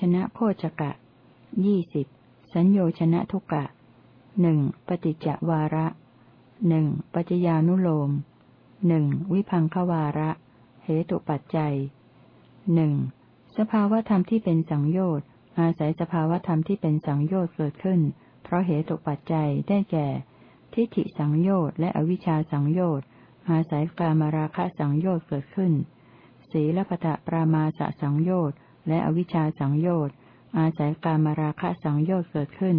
ชนะโคจกะยี่สิบสัญโยชนะทุกะหนึ่งปฏิจจวาระหนึ่งปัจญานุโลมหนึ่งวิพังควาระ เหตุปัจจัยหนึ่งสภาวธรรมที่เป็นสังโยชน์ อาศัยสภาวธรรมที่เป็นสังโยชน์เกิดขึ้น เพราะเหตุปัจจัยได้แก่ ทิฏฐิสังโยชน์และอวิชชาสังโยชน์ อาศัยกามราคะสังโยชน์เกิดขึ้น ศีลปตะปรามาสสังโยชน์ และอวิชชาสังโยชน์ อาศัยการมราคะสังโยชน์เกิดขึ้น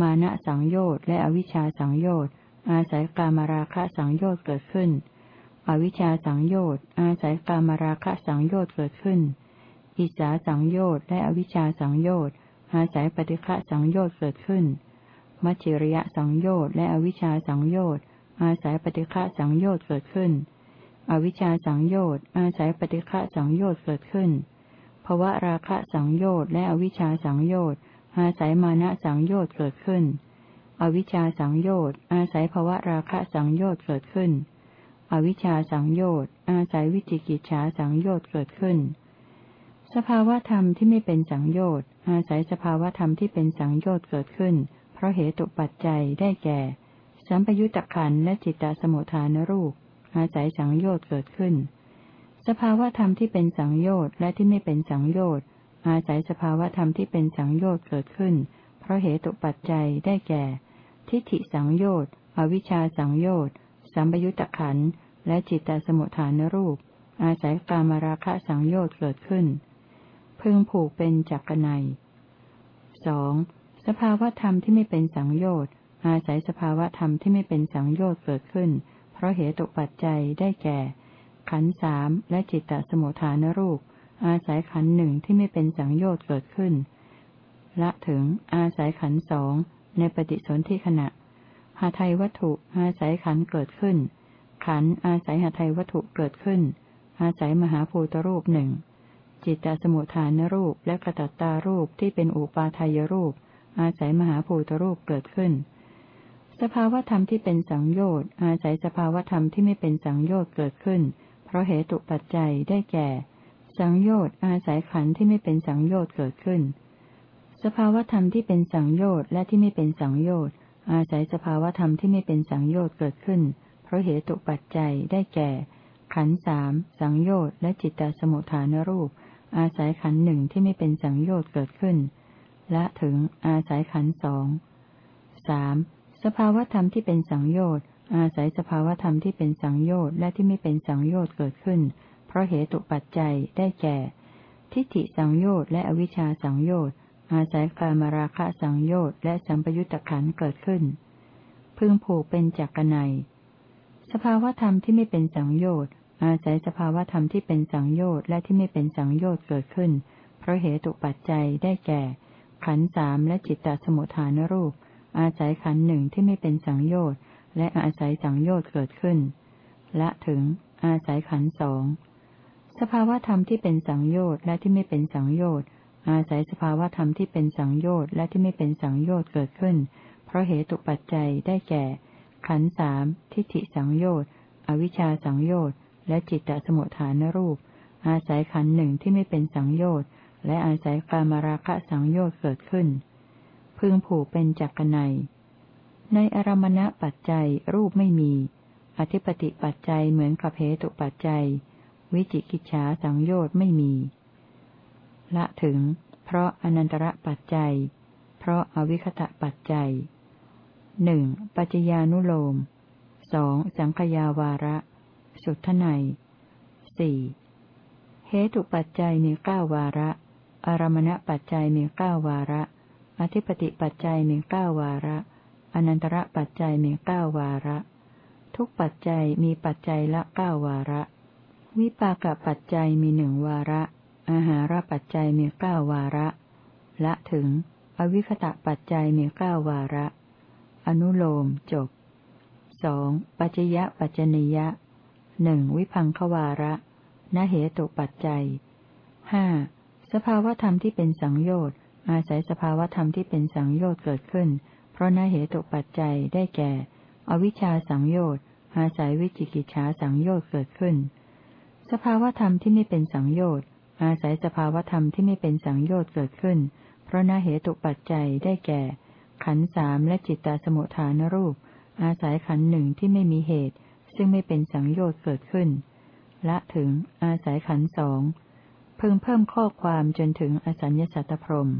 มานะสังโยชน์และอวิชชาสังโยชน์ อาศัยการมราคะสังโยชน์เกิดขึ้น อวิชชาสังโยชน์ อาศัยการมราคะสังโยชน์เกิดขึ้น อิสาสังโยชน์และอวิชชาสังโยชน์ อาศัยปฏิฆะสังโยชน์เกิดขึ้น มัจฉิริยะสังโยชน์และอวิชชาสังโยชน์ อาศัยปฏิฆะสังโยชน์เกิดขึ้นอวิชชาสังโยชน์อาศัยปฏิฆะสังโยชน์เกิดขึ้น ภวะราคะสังโยชน์และอวิชชาสังโยชน์อาศัยมานะสังโยชน์เกิดขึ้น อวิชชาสังโยชน์อาศัยภวะราคะสังโยชน์เกิดขึ้น อวิชชาสังโยชน์อาศัยวิจิกิจฉาสังโยชน์เกิดขึ้น สภาวธรรมที่ไม่เป็นสังโยชน์อาศัยสภาวธรรมที่เป็นสังโยชน์เกิดขึ้น เพราะเหตุปัจจัยได้แก่ สัมปยุตตะขันและจิตตสมุทฐานรูป อาศัยสังโยชน์เกิดขึ้น สภาวธรรมที่เป็นสังโยชน์และที่ไม่เป็นสังโยชน์ อาศัยสภาวธรรมที่เป็นสังโยชน์เกิดขึ้น เพราะเหตุปัจจัยได้แก่ ทิฏฐิสังโยชน์ อวิชชาสังโยชน์ สัมปยุตตะขันและจิตตสมุทฐานรูป อาศัยกามราคะสังโยชน์เกิดขึ้น พึงผูกเป็นจักรนัยสองสภาวธรรมที่ไม่เป็นสังโยชน์ อาศัยสภาวธรรมที่ไม่เป็นสังโยชน์เกิดขึ้น เพราะเหตุปัจจัยได้แก่ ขันสามและจิตตสมุทฐานรูป อาศัยขันหนึ่งที่ไม่เป็นสังโยชน์เกิดขึ้น ละถึงอาศัยขันสองในปฏิสนธิขณะหาไทยวัตถุอาศัยขันเกิดขึ้น ขันอาศัยหาไทยวัตถุเกิดขึ้น อาศัยมหาภูตรูปหนึ่งจิตตสมุทฐานรูปและกระตัตตารูปที่เป็นอุปาทายรูป อาศัยมหาภูตรูปเกิดขึ้น สภาวธรรมที่เป็นสังโยชน์อาศัยสภาวธรรมที่ไม่เป็นสังโยชน์เกิดขึ้น เพราะเหตุปัจจัยได้แก่ สังโยชน์อาศัยขันที่ไม่เป็นสังโยชน์เกิดขึ้น สภาวธรรมที่เป็นสังโยชน์และที่ไม่เป็นสังโยชน์อาศัยสภาวธรรมที่ไม่เป็นสังโยชน์เกิดขึ้น เพราะเหตุปัจจัยได้แก่ ขันสามสังโยชน์และจิตตสมุทฐานรูป อาศัยขันหนึ่งที่ไม่เป็นสังโยชน์เกิดขึ้น และถึงอาศัยขันสองสามสภาวธรรมที่เป็นสังโยชน์ อาศัยสภาวธรรมที่เป็นสังโยชน์และที่ไม่เป็นสังโยชน์เกิดขึ้น เพราะเหตุปัจจัยได้แก่ ทิฏฐิสังโยชน์และอวิชชาสังโยชน์อาศัยกามราคะสังโยชน์และสัมปยุตตะขันเกิดขึ้น พึงผูกเป็นจักรนัยสภาวธรรมที่ไม่เป็นสังโยชน์อาศัยสภาวธรรมที่เป็นสังโยชน์และที่ไม่เป็นสังโยชน์เกิดขึ้น เพราะเหตุปัจจัยได้แก่ ขันสามและจิตตสมุทฐานรูป อาศัยขันหนึ่งที่ไม่เป็นสังโยชน์ และอาศัยสังโยชน์เกิดขึ้นและถึง อาศัยขันสอง สภาวธรรมที่เป็นสังโยชน์และที่ไม่เป็นสังโยชน์ อาศัยสภาวธรรมที่เป็นสังโยชน์และที่ไม่เป็นสังโยชน์เกิดขึ้น เพราะเหตุปัจจัยได้แก่ ขันสามทิฏฐิสังโยชน์ อวิชชาสังโยชน์ และจิตตสมุทฐานรูป อาศัยขันหนึ่งที่ไม่เป็นสังโยชน์ และอาศัยกามราคะสังโยชน์เกิดขึ้น พึงผูกเป็นจักรนัย ในอารมณปัจจัยรูปไม่มี อธิปติปัจจัยเหมือนกับเหตุปัจจัย วิจิกิจฉาสังโยชน์ไม่มี ละถึง เพราะอนันตระปัจจัย เพราะอวิคตะปัจจัยหนึ่งปัจจญานุโลมสองสังขยาวาระ สุทไนสี่เหตุปัจจัยมีเก้าวาระ อารมณปัจจัยมีเก้าวาระ อธิปติปัจจัยมีเก้าวาระ อนันตระปัจจัยมีเก้าวาระ ทุกปัจจัยมีปัจจัยละเก้าวาระ วิปากปัจจัยมีหนึ่งวาระ อาหารปัจจัยมีเก้าวาระ ละถึง อวิคตะปัจจัยมีเก้าวาระ อนุโลมจบสองปัจยะปัจจนิยะหนึ่งวิพังควาระนเหตุปัจจัยห้าสภาวธรรมที่เป็นสังโยชน์อาศัยสภาวธรรมที่เป็นสังโยชน์เกิดขึ้น เพราะนาเหตุปัจจัยได้แก่ อวิชชาสังโยชน์อาศัยวิจิกิจฉาสังโยชน์เกิดขึ้น สภาวธรรมที่ไม่เป็นสังโยชน์อาศัยสภาวธรรมที่ไม่เป็นสังโยชน์เกิดขึ้น เพราะนาเหตุปัจจัยได้แก่ ขันสามและจิตตาสมุทฐานรูป อาศัยขันหนึ่งที่ไม่มีเหตุ ซึ่งไม่เป็นสังโยชน์เกิดขึ้น ละถึงอาศัยขันสองเพิ่งเพิ่มข้อความจนถึงอสัญญสัตตพรม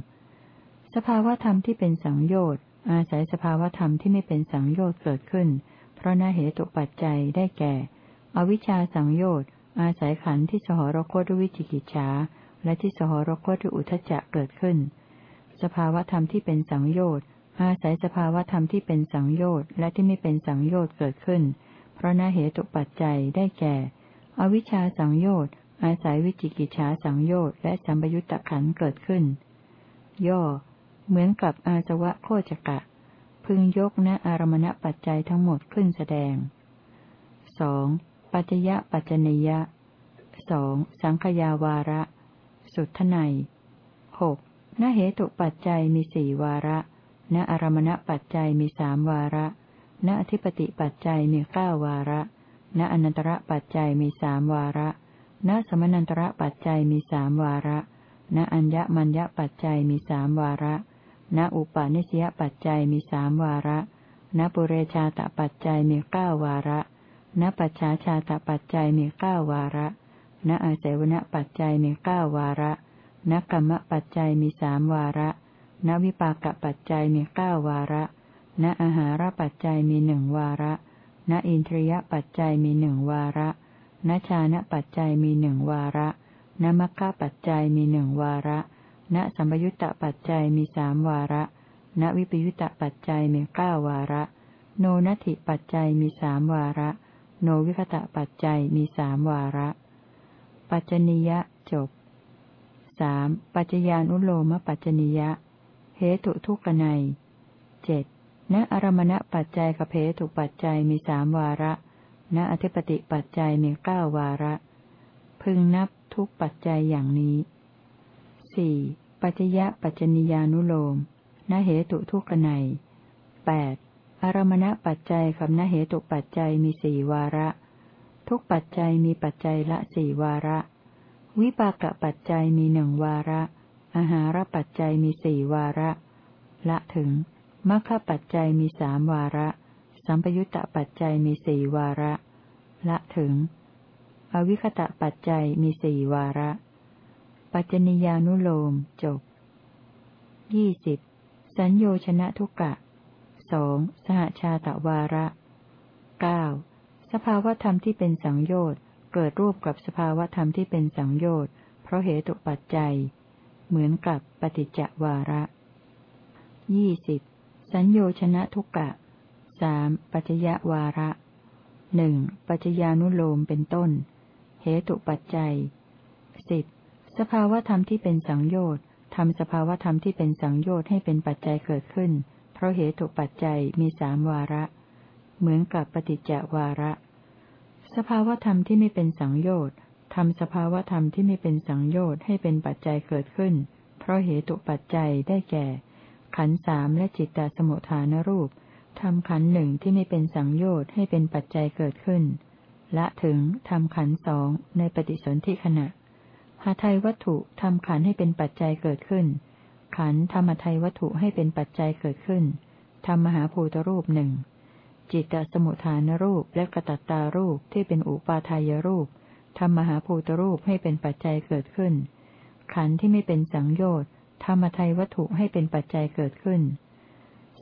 สภาวธรรมที่เป็นสังโยชน์ อาศัยสภาวธรรมที่ไม่เป็นสังโยชน์เกิดขึ้น เพราะนาเหตุปัจจัยได้แก่ อวิชชาสังโยชน์อาศัยขันธ์ที่สหรคตด้วยวิจิกิจฉาและที่สหรคตด้วยอุทจจะเกิดขึ้น สภาวธรรมที่เป็นสังโยชน์อาศัยสภาวธรรมที่เป็นสังโยชน์และที่ไม่เป็นสังโยชน์เกิดขึ้น เพราะนาเหตุปัจจัยได้แก่ อวิชชาสังโยชน์อาศัยวิจิกิจฉาสังโยชน์และสัมปยุตตะขันเกิดขึ้น ย่อ เหมือนกับอาสวะโคจกะ พึงยกณอารมณปัจจัยทั้งหมดขึ้นแสดงสองปัจยะปัจจนิยะสองสังขยาวาระ สุทไนหกนเหตุปัจจัยมีสี่วาระณอารมณปัจจัยมีสามวาระณอธิปติปัจจัยมีเก้าวาระณอนันตระปัจจัยมีสามวาระณสมนันตระปัจจัยมีสามวาระณอัญญมัญญปัจจัยมีสามวาระ ณอุปาณิสยปัจจัยมีสามวาระณปุเรชาตปัจจัยมีเก้าวาระณปัจฉาชาตปัจจัยมีเก้าวาระ ณอาศัยวณปัจจัยมีเก้าวาระ ณกรรมปัจจัยมีสามวาระ ณวิปากปัจจัยมีเก้าวาระ ณอาหารปัจจัยมีหนึ่งวาระ ณอินทรียปัจจัยมีหนึ่งวาระ ณชานะปัจจัยมีหนึ่งวาระ ณมัคคะปัจจัยมีหนึ่งวาระ ณสัมยุญตปัจจัยมีสามวาระ ณวิปยุตตปัจจัยมีเก้าวาระ โนนัตถิปัจจัยมีสามวาระ โนวิคตะปัจจัยมีสามวาระ ปัจจนิยะจบสามปัจจญานุโลมปัจจนิยะเหตุทุกนัยเจ็ดณอารมณปัจจัยกับเหตุปัจจัยมีสามวาระ ณอธิปติปัจจัยมีเก้าวาระ พึงนับทุกปัจจัยอย่างนี้ สี่ปัจจยะปัจจนิยานุโลมนเหตุทุกนัยแปดอารมณปัจจัยกับนเหตุปัจจัยมีสี่วาระ ทุกปัจจัยมีปัจจัยละสี่วาระ วิปากปัจจัยมีหนึ่งวาระ อาหารปัจจัยมีสี่วาระ ละถึงมัคคปัจจัยมีสามวาระ สัมปยุตตปัจจัยมีสี่วาระ ละถึง อวิคตะปัจจัยมีสี่วาระ ปัจจนิยานุโลมจบยี่สิบสัญโยชนะทุกกะสองสหชาตะวาระเก้าสภาวธรรมที่เป็นสังโยชน์เกิดรูปกับสภาวธรรมที่เป็นสังโยชน์เพราะเหตุปัจจัย เหมือนกับปฏิจจวาระยี่สิบสัญโยชนะทุกกะสามปัจจยวาระหนึ่งปัจจญานุโลมเป็นต้น เหตุปัจจัยสิบ สภาวธรรมที่เป็นสังโยชน์ทำสภาวธรรมที่เป็นสังโยชน์ให้เป็นปัจจัยเกิดขึ้น เพราะเหตุปัจจัยมีสามวาระ เหมือนกับปฏิจจวาระ สภาวธรรมที่ไม่เป็นสังโยชน์ทำสภาวธรรมที่ไม่เป็นสังโยชน์ให้เป็นปัจจัยเกิดขึ้น เพราะเหตุปัจจัยได้แก่ ขันสามและจิตตสมุทฐานรูปทำขันหนึ่งที่ไม่เป็นสังโยชน์ให้เป็นปัจจัยเกิดขึ้น และถึงทำขันสองในปฏิสนธิขณะ หาไทยวัตถุทำขันให้เป็นปัจจัยเกิดขึ้น ขันธรรมไทยวัตถุให้เป็นปัจจัยเกิดขึ้นทำมหาภูตรูปหนึ่งจิตตสมุทฐานรูปและกระตัตตารูปที่เป็นอุปาทายรูปทำมหาภูตรูปให้เป็นปัจจัยเกิดขึ้น ขันที่ไม่เป็นสังโยชน์ธรรมไทยวัตถุให้เป็นปัจจัยเกิดขึ้น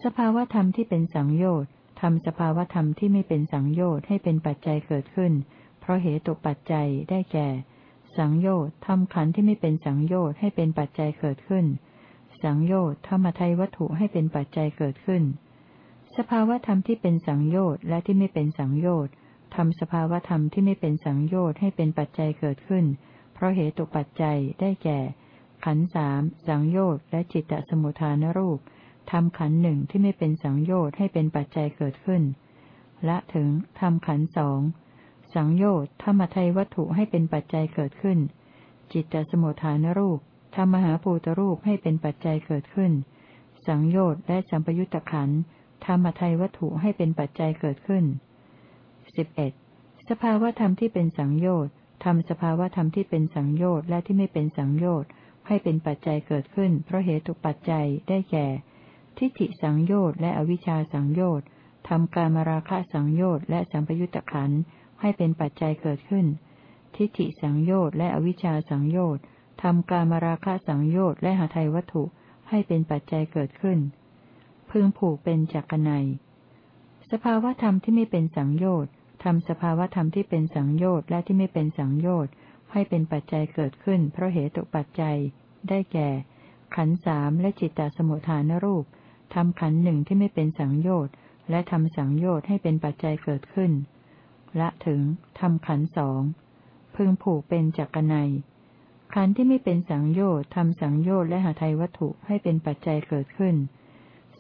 สภาวธรรมที่เป็นสังโยชน์ทำสภาวธรรมที่ไม่เป็นสังโยชน์ให้เป็นปัจจัยเกิดขึ้น เพราะเหตุตกปัจจัยได้แก่ สังโยชน์ทำขันที่ไม่เป็นสังโยชน์ให้เป็นปัจจัยเกิดขึ้น สังโยชน์ธรรมทัยวัตถุให้เป็นปัจจัยเกิดขึ้น สภาวธรรมที่เป็นสังโยชน์และที่ไม่เป็นสังโยชน์ทำสภาวธรรมที่ไม่เป็นสังโยชน์ให้เป็นปัจจัยเกิดขึ้น เพราะเหตุปัจจัยได้แก่ ขันสามสังโยชน์และจิตตสมุทฐานรูปทำขันหนึ่งที่ไม่เป็นสังโยชน์ให้เป็นปัจจัยเกิดขึ้นและถึงทำขันสอง สังโยชน์ธรรมทัยวัตถุให้เป็นปัจจัยเกิดขึ้น จิตตสมุทฐานรูปธรรมหาภูตรูปให้เป็นปัจจัยเกิดขึ้น สังโยชน์และสัมปยุตตะขันธรรมทัยวัตถุให้เป็นปัจจัยเกิดขึ้นสิบเอ็ดสภาวธรรมที่เป็นสังโยชน์ทำสภาวธรรมที่เป็นสังโยชน์และที่ไม่เป็นสังโยชน์ให้เป็นปัจจัยเกิดขึ้น เพราะเหตุปัจจัยได้แก่ ทิฏฐิสังโยชน์และอวิชชาสังโยชน์ทำการมราคะสังโยชน์และสัมปยุตตะขัน ให้เป็นปัจจัยเกิดขึ้น ทิฏฐิสังโยชน์และอวิชชาสังโยชน์ทำการมราคะสังโยชน์และหาไทยวัตถุให้เป็นปัจจัยเกิดขึ้น พึงผูกเป็นจักรนัยสภาวธรรมที่ไม่เป็นสังโยชน์ทำสภาวธรรมที่เป็นสังโยชน์และที่ไม่เป็นสังโยชน์ให้เป็นปัจจัยเกิดขึ้น เพราะเหตุปัจจัย ได้แก่ ขันสามและจิตตสมุทฐานรูปทำขันหนึ่งที่ไม่เป็นสังโยชน์และทำสังโยชน์ให้เป็นปัจจัยเกิดขึ้น ละถึงทำขันสองพึงผูกเป็นจักรนัยขันที่ไม่เป็นสังโยชน์ทำสังโยชน์และหาไทยวัตถุให้เป็นปัจจัยเกิดขึ้น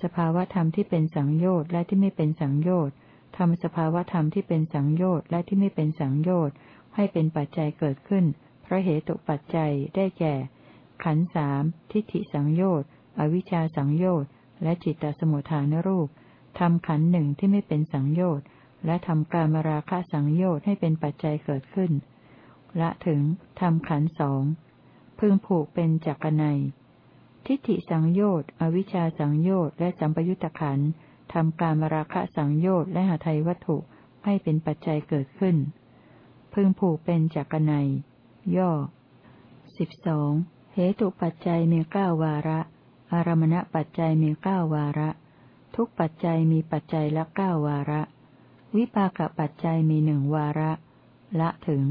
สภาวธรรมที่เป็นสังโยชน์และที่ไม่เป็นสังโยชน์ทำสภาวธรรมที่เป็นสังโยชน์และที่ไม่เป็นสังโยชน์ให้เป็นปัจจัยเกิดขึ้น เพราะเหตุปัจจัยได้แก่ ขันสามทิฏฐิสังโยชน์อวิชชาสังโยชน์และจิตตสมุทฐานรูปทำขันหนึ่งที่ไม่เป็นสังโยชน์ และทำการมราคะสังโยชน์ให้เป็นปัจจัยเกิดขึ้น ละถึงทำขันสองพึงผูกเป็นจักรนัยทิฏฐิสังโยชน์ อวิชชาสังโยชน์ และสัมปยุตตะขันทำการมราคะสังโยชน์และหาไทยวัตถุให้เป็นปัจจัยเกิดขึ้น พึงผูกเป็นจักรนัยย่อสิบสองเหตุปัจจัยมีเก้าวาระ อารมณปัจจัยมีเก้าวาระ ทุกปัจจัยมีปัจจัยละเก้าวาระ วิปากปัจจัยมีหนึ่งวาระ ละถึง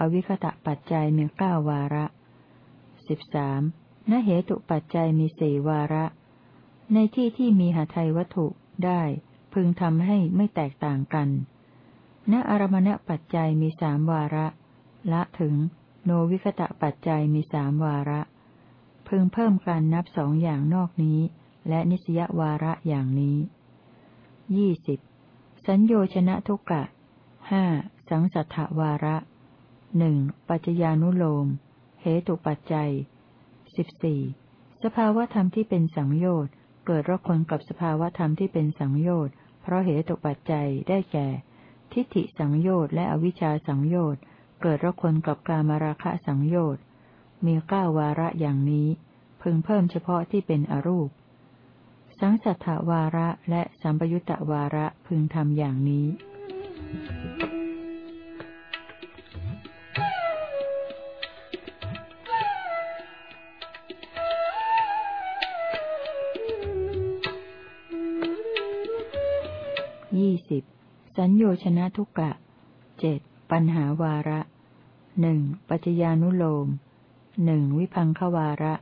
อวิคตะปัจจัยมีเก้าวาระสิบสามนเหตุปัจจัยมีสี่วาระ ในที่ที่มีหาไทยวัตถุได้ พึงทำให้ไม่แตกต่างกัน ณอารมณปัจจัยมีสามวาระ ละถึง โนวิคตะปัจจัยมีสามวาระ พึงเพิ่มการนับสองอย่างนอกนี้ และนิสยวาระอย่างนี้ยี่สิบ สัญโยชนะทุกะห้าสังสัทธวาระหนึ่งปัจจญานุโลม เหตุปัจจัยสิบสี่สภาวธรรมที่เป็นสังโยชน์เกิดรคนกับสภาวธรรมที่เป็นสังโยชน์เพราะเหตุปัจจัยได้แก่ ทิฏฐิสังโยชน์และอวิชชาสังโยชน์เกิดรคนกับกามราคะสังโยชน์มีเก้าวาระอย่างนี้ พึงเพิ่มเฉพาะที่เป็นอรูป สังสัทธวาระและสัมปยุตตวาระพึงทำอย่างนี้ ยี่สิบ สัญโยชนะทุกะ เจ็ด ปัญหาวาระ หนึ่ง ปัจจญานุโลม หนึ่ง วิพังควาระ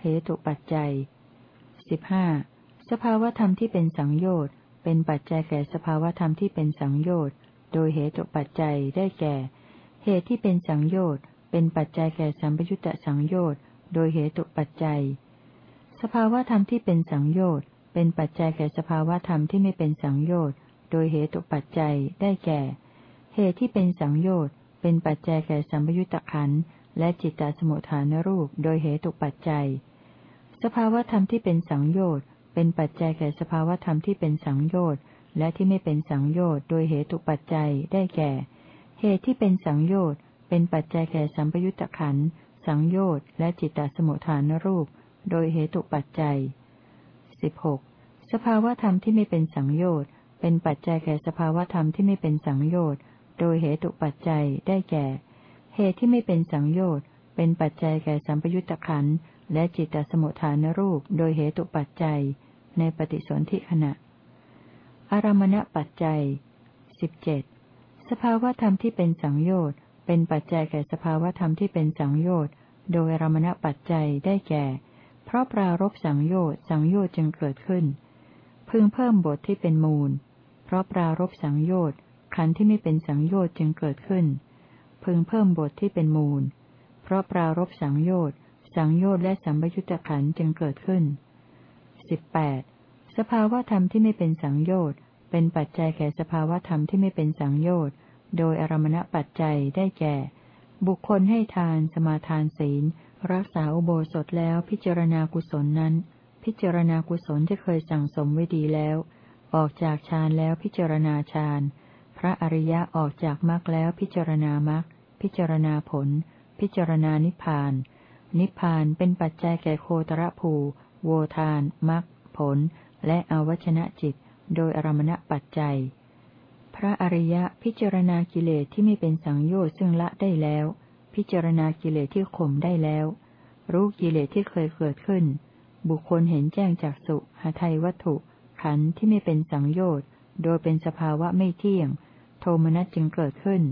เหตุปัจจัย สิบห้า สภาวธรรมที่เป็นสังโยชน์ เป็นปัจจัยแก่สภาวธรรมที่เป็นสังโยชน์ โดยเหตุปัจจัยได้แก่ เหตุที่เป็นสังโยชน์ เป็นปัจจัยแก่สัมปยุตตะสังโยชน์ โดยเหตุปัจจัย สภาวธรรมที่เป็นสังโยชน์ เป็นปัจจัยแก่สภาวธรรมที่ไม่เป็นสังโยชน์ โดยเหตุปัจจัยได้แก่ เหตุที่เป็นสังโยชน์ เป็นปัจจัยแก่สัมปยุญตะขันและจิตตสมุทฐานรูป โดยเหตุปัจจัย สภาวธรรมที่เป็นสังโยชน์ เป็นปัจจัยแก่สภาวธรรมที่เป็นสังโยชน์ และที่ไม่เป็นสังโยชน์โดยเหตุปัจจัยได้แก่ เหตุที่เป็นสังโยชน์ เป็นปัจจัยแก่สัมปยุตตะขันสังโยชน์และจิตตสมุทฐานรูป โดยเหตุปัจจัยสิบหกสภาวธรรมที่ไม่เป็นสังโยชน์ เป็นปัจจัยแก่สภาวธรรมที่ไม่เป็นสังโยชน์ โดยเหตุปัจจัยได้แก่ เหตุที่ไม่เป็นสังโยชน์ เป็นปัจจัยแก่สัมปยุตตะขันและจิตตสมุทฐานรูป โดยเหตุปัจจัย ในปฏิสนธิขณะ อารมณปัจจัยสิบเจ็ดสภาวธรรมที่เป็นสังโยชน์เป็นปัจจัยแก่สภาวธรรมที่เป็นสังโยชน์โดยอารมณปัจจัยได้แก่ เพราะปรารบสังโยชน์สังโยชน์จึงเกิดขึ้น พึงเพิ่มบทที่เป็นมูล เพราะปรารบสังโยชน์ขันธ์ที่ไม่เป็นสังโยชน์จึงเกิดขึ้น พึงเพิ่มบทที่เป็นมูล เพราะปรารบสังโยชน์สังโยชน์และสัมปยุตตะขันธ์จึงเกิดขึ้น สิบแปดสภาวธรรมที่ไม่เป็นสังโยชน์ เป็นปัจจัยแก่สภาวธรรมที่ไม่เป็นสังโยชน์ โดยอารมณปัจจัยได้แก่ บุคคลให้ทาน สมาทานศีล รักษาอุโบสถแล้วพิจารณากุศลนั้น พิจารณากุศลที่เคยสั่งสมไว้ดีแล้ว ออกจากฌานแล้วพิจารณาฌาน พระอริยะออกจากมรรคแล้วพิจารณามรรค พิจารณาผล พิจารณานิพพาน นิพพานเป็นปัจจัยแก่โคตรภู โวทานมรรคผล และอวชนะจิต โดยอารมณปัจจัย พระอริยะพิจารณากิเลสที่ไม่เป็นสังโยชน์ซึ่งละได้แล้ว พิจารณากิเลสที่ข่มได้แล้ว รู้กิเลสที่เคยเกิดขึ้น บุคคลเห็นแจ้งจากสุหาไทยวัตถุ ขันธ์ที่ไม่เป็นสังโยชน์โดยเป็นสภาวะไม่เที่ยง โทมนัสจึงเกิดขึ้น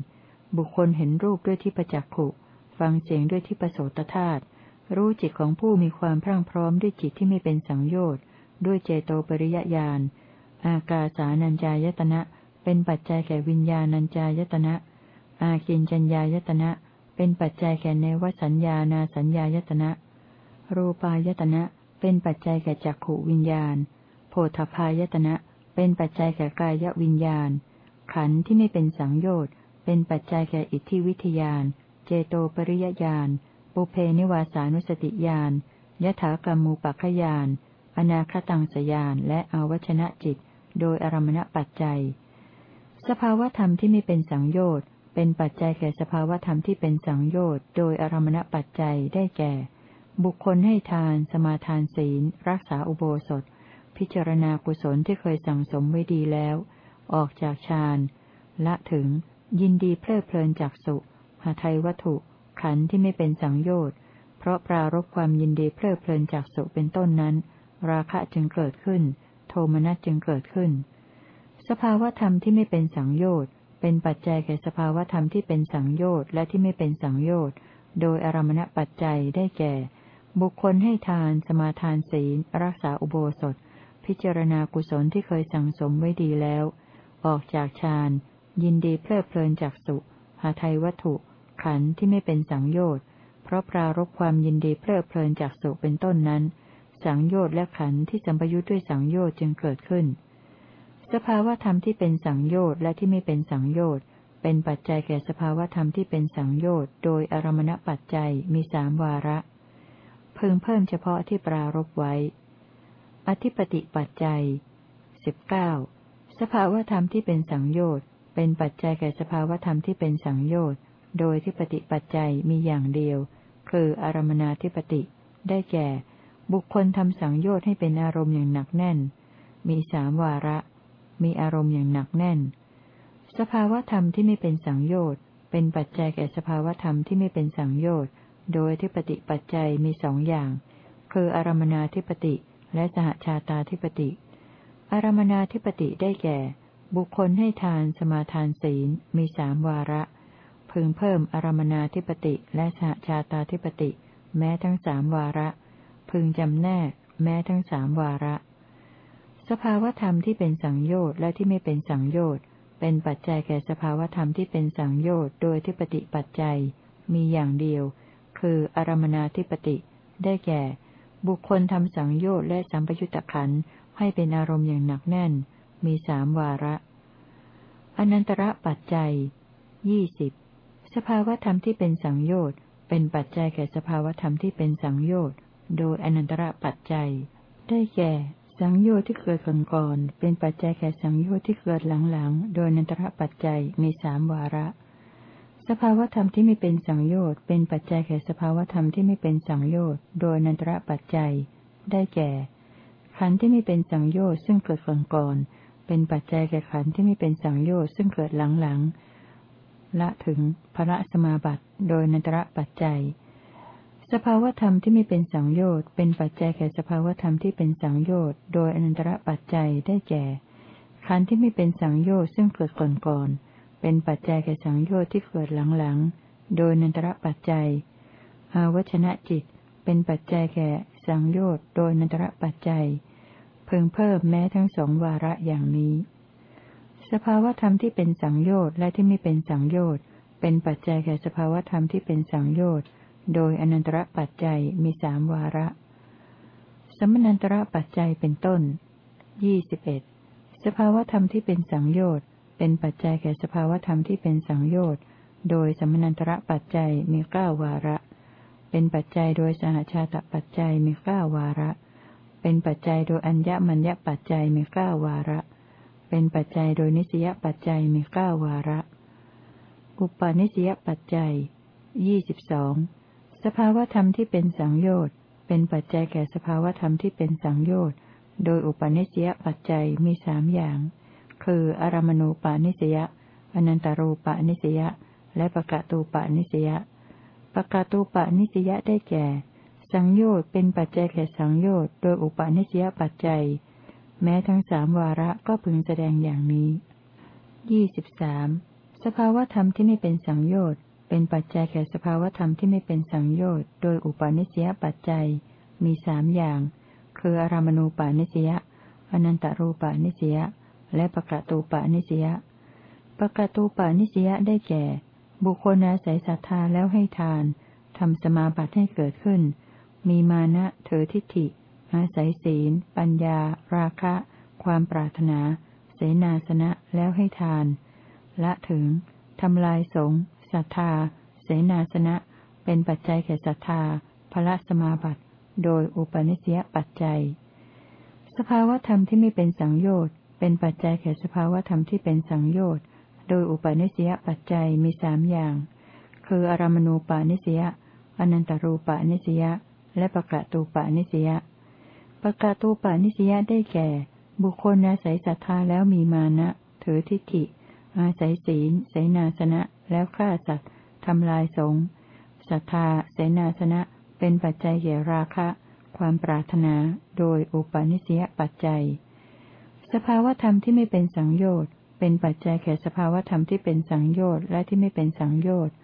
บุคคลเห็นรูปด้วยที่ประจักขุ ฟังเสียงด้วยที่ประโสตธาตุ รู้จิตของผู้มีความพรั่งพร้อมด้วยจิตที่ไม่เป็นสังโยชน์ ด้วยเจโตปริยญาณ อากาสานัญจายตนะ เป็นปัจจัยแก่วิญญาณัญจายตนะ อากินจัญญายตนะ เป็นปัจจัยแก่เนวสัญญานาสัญญายตนะ รูปายตนะ เป็นปัจจัยแก่จักขวิญญาณ โพธพายตนะ เป็นปัจจัยแก่กายวิญญาณ ขันธ์ที่ไม่เป็นสังโยชน์ เป็นปัจจัยแก่อิทธิวิทยาน เจโตปริยญาณ ปุเพนิวาสานุสติญาณยถากรรมูปัคขยาน อนาคตังสยาน และอวชนะจิต โดยอารมณปัจจัย สภาวธรรมที่ไม่เป็นสังโยชน์ เป็นปัจจัยแก่สภาวธรรมที่เป็นสังโยชน์ โดยอารมณปัจจัยได้แก่ บุคคลให้ทาน สมาทานศีล รักษาอุโบสถ พิจารณากุศลที่เคยสั่งสมไว้ดีแล้ว ออกจากฌาน ละถึง ยินดีเพลิดเพลินจากสุหาไทยวัตถุ ขันธ์ที่ไม่เป็นสังโยชน์ เพราะปรารบความยินดีเพลิดเพลินจากสุเป็นต้นนั้น ราคะจึงเกิดขึ้น โทมนัสจึงเกิดขึ้น สภาวธรรมที่ไม่เป็นสังโยชน์ เป็นปัจจัยแก่สภาวธรรมที่เป็นสังโยชน์และที่ไม่เป็นสังโยชน์ โดยอารมณปัจจัยได้แก่ บุคคลให้ทาน สมาทานศีล รักษาอุโบสถ พิจารณากุศลที่เคยสั่งสมไว้ดีแล้ว ออกจากฌานยินดีเพลิดเพลินจากสุหาไทยวัตถุ ขันธ์ที่ไม่เป็นสังโยชน์เพราะปรารบความยินดีเพลิดเพลินจากสุเป็นต้นนั้น สังโยชน์และขันธ์ที่สัมปยุทธ์ด้วยสังโยชน์จึงเกิดขึ้น สภาวธรรมที่เป็นสังโยชน์และที่ไม่เป็นสังโยชน์เป็นปัจจัยแก่สภาวธรรมที่เป็นสังโยชน์โดยอารมณปัจจัยมีสามวาระ เพิ่งเพิ่มเฉพาะที่ปรารบไว้ อธิปติปัจจัยสิบเก้าสภาวธรรมที่เป็นสังโยชน์เป็นปัจจัยแก่สภาวธรรมที่เป็นสังโยชน์ โดยที่ปฏิปัจจัยมีอย่างเดียว คืออารมนาธิปติ ได้แก่ บุคคลทำสังโยชน์ให้เป็นอารมณ์อย่างหนักแน่น มีสามวาระ มีอารมณ์อย่างหนักแน่น สภาวธรรมที่ไม่เป็นสังโยชน์ เป็นปัจจัยแก่สภาวธรรมที่ไม่เป็นสังโยชน์ โดยที่ปฏิปัจจัยมีสองอย่าง คืออารมนาธิปติและสหชาตาธิปติ อารมนาธิปติได้แก่ บุคคลให้ทานสมาทานศีล มีสามวาระ พึงเพิ่มอารมนาธิปติและสหชาตาธิปติ แม้ทั้งสามวาระ พึงจำแนก แม้ทั้งสามวาระ สภาวธรรมที่เป็นสังโยชน์และที่ไม่เป็นสังโยชน์ เป็นปัจจัยแก่สภาวธรรมที่เป็นสังโยชน์โดยที่ปฏิปัจจัย มีอย่างเดียว คืออารมนาธิปติ ได้แก่ บุคคลทำสังโยชน์และสัมปยุตตะขันให้เป็นอารมณ์อย่างหนักแน่น มีสามวาระ อนันตระปัจจัยยี่สิบ สภาวธรรมที่เป็นสังโยชน์ เป็นปัจจัยแก่สภาวธรรมที่เป็นสังโยชน์ โดยอนันตระปัจจัย ได้แก่ สังโยชน์ที่เกิดก่อนก่อนเป็นปัจจัยแก่สังโยชน์ที่เกิดหลังๆ โดยอนันตระปัจจัยมีสามวาระ สภาวธรรมที่ไม่เป็นสังโยชน์ เป็นปัจจัยแก่สภาวธรรมที่ไม่เป็นสังโยชน์ โดยอนันตระปัจจัย ได้แก่ ขันธ์ที่ไม่เป็นสังโยชน์ซึ่งเกิดก่อนก่อนเป็นปัจจัยแก่ขันธ์ที่ไม่เป็นสังโยชน์ซึ่งเกิดหลังๆ ละถึงพระสมาบัติโดยนันตระปัจจัย สภาวธรรมที่ไม่เป็นสังโยชน์เป็นปัจจัยแก่สภาวธรรมที่เป็นสังโยชน์โดยอนันตระปัจจัยได้แก่ขันธ์ที่ไม่เป็นสังโยชน์ซึ่งเกิดก่อนก่อนเป็นปัจจัยแก่สังโยชน์ที่เกิดหลังๆ โดยนันตระปัจจัย อาวชนะจิต เป็นปัจจัยแก่สังโยชน์โดยนันตระปัจจัย เพิ่งเพิ่มแม้ทั้งสองวาระอย่างนี้ สภาวธรรมที่เป็นสังโยชน์และที่ไม่เป็นสังโยชน์ เป็นปัจจัยแก่สภาวธรรมที่เป็นสังโยชน์ โดยอนันตระปัจจัยมีสามวาระ สมนันตระปัจจัยเป็นต้นยี่สิบเอ็ดสภาวธรรมที่เป็นสังโยชน์ เป็นปัจจัยแก่สภาวธรรมที่เป็นสังโยชน์ โดยสมนันตระปัจจัยมีเก้าวาระ เป็นปัจจัยโดยสหชาตปัจจัยมีเก้าวาระ เป็นปัจจัยโดยอัญญมัญญปัจจัยมีเก้าวาระเเป็นปัจจัยโดยนิสยปัจจัยมีเก้าวาระ อุปาณิสยปัจจัยยี่สิบสองสภาวธรรมที่เป็นสังโยชน์เป็นปัจจัยแก่สภาวธรรมที่เป็นสังโยชน์โดยอุปาณิสยปัจจัยมีสามอย่าง คือ อารมณูปาณิสยาอนันตารูปาณิสยาและปะกะตูปาณิสยาปะกะตูปาณิสยาได้แก่ สังโยชน์เป็นปัจจัยแก่สังโยชน์โดยอุปาณิสยปัจจัย แม้ทั้งสามวาระก็พึงแสดงอย่างนี้ยี่สิบสามสภาวธรรมที่ไม่เป็นสังโยชน์ เป็นปัจจัยแก่สภาวธรรมที่ไม่เป็นสังโยชน์ โดยอุปาณิสยปัจจัย มีสามอย่าง คืออารามณูปาณิสยอนันตารูปาณิสยและปะกะตูปาณิสยปะกะตูปาณิสยได้แก่ บุคคลอาศัยศรัทธาแล้วให้ทาน ทำสมาบัติให้เกิดขึ้น มีมานะเถอทิฏฐิ อาศัยศีล ปัญญา ราคะ ความปรารถนา เสนาสนะแล้วให้ทาน ละถึงทำลายสงศรัทธา เสนาสนะ เป็นปัจจัยแก่ศรัทธาพระสมาบัติ โดยอุปนิสยปัจจัย สภาวธรรมที่ไม่เป็นสังโยชน์ เป็นปัจจัยแก่สภาวธรรมที่เป็นสังโยชน์ โดยอุปนิสยปัจจัยมีสามอย่าง คืออารมณูปานิสยอนันตรูปานิสยและปะกะตูปานิสย ปะกะตูปานิสยะได้แก่ บุคคลอาศัยศรัทธาแล้วมีมานะ ถือทิฏฐิ อาศัยศีลเสนาสนะ แล้วฆ่าสัตว์ทำลายสงศรัทธาเสนาสนะ เป็นปัจจัยแก่ราคะ ความปรารถนา โดยอุปาณิสยปัจจัย สภาวธรรมที่ไม่เป็นสังโยชน์ เป็นปัจจัยแก่สภาวธรรมที่เป็นสังโยชน์และที่ไม่เป็นสังโยชน์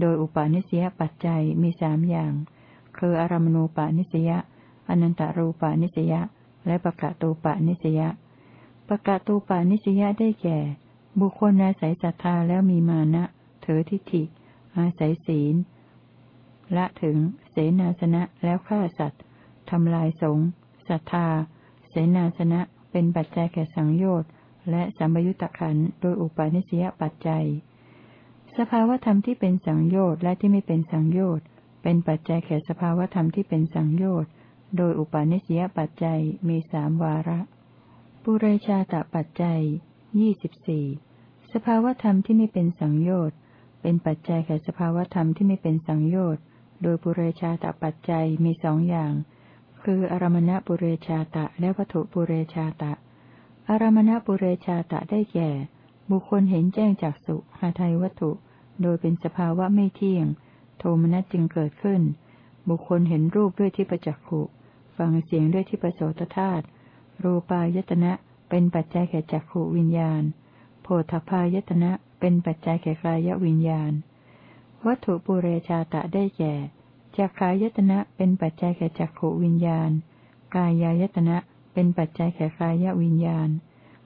โดยอุปาณิสยปัจจัยมีสามอย่าง คืออารมณูปาณิสยา อนันตารูปาณิสยาและปะกะตูปาณิสยาปะกะตูปาณิสยาได้แก่ บุคคลอาศัยศรัทธาแล้วมีมานะ เถอทิฏฐิ อาศัยศีล ละถึง เสนาสนะแล้วฆ่าสัตว์ทำลายสงศรัทธา เสนาสนะเป็นปัจจัยแก่สังโยชน์และสัมยุญตะขันโดยอุปาณิสยปัจจัย สภาวธรรมที่เป็นสังโยชน์และที่ไม่เป็นสังโยชน์ เป็นปัจจัยแก่สภาวธรรมที่เป็นสังโยชน์ โดยอุปาณิสยปัจจัยมีสามวาระ ปุเรชาตปัจจัยยี่สิบสี่สภาวธรรมที่ไม่เป็นสังโยชน์ เป็นปัจจัยแก่สภาวธรรมที่ไม่เป็นสังโยชน์ โดยปุเรชาตปัจจัยมีสองอย่าง คืออารมณปุเรชาตะและวัตถุปุเรชาตะ อารมณปุเรชาตะได้แก่ บุคคลเห็นแจ้งจากสุหาไทยวัตถุ โดยเป็นสภาวะไม่เที่ยง โทมนัสจึงเกิดขึ้น บุคคลเห็นรูปด้วยที่ประจักขุ ฟังเสียงด้วยที่ประโสตธาตุรูปายตนะเป็นปัจจัยแก่จักขวิญญาณ โพธพายตนะเป็นปัจจัยแก่กายวิญญาณ วัตถุปุเรชาตะได้แก่จักขายตนะเป็นปัจจัยแก่จักขวิญญาณ กายายตนะเป็นปัจจัยแก่กายวิญญาณ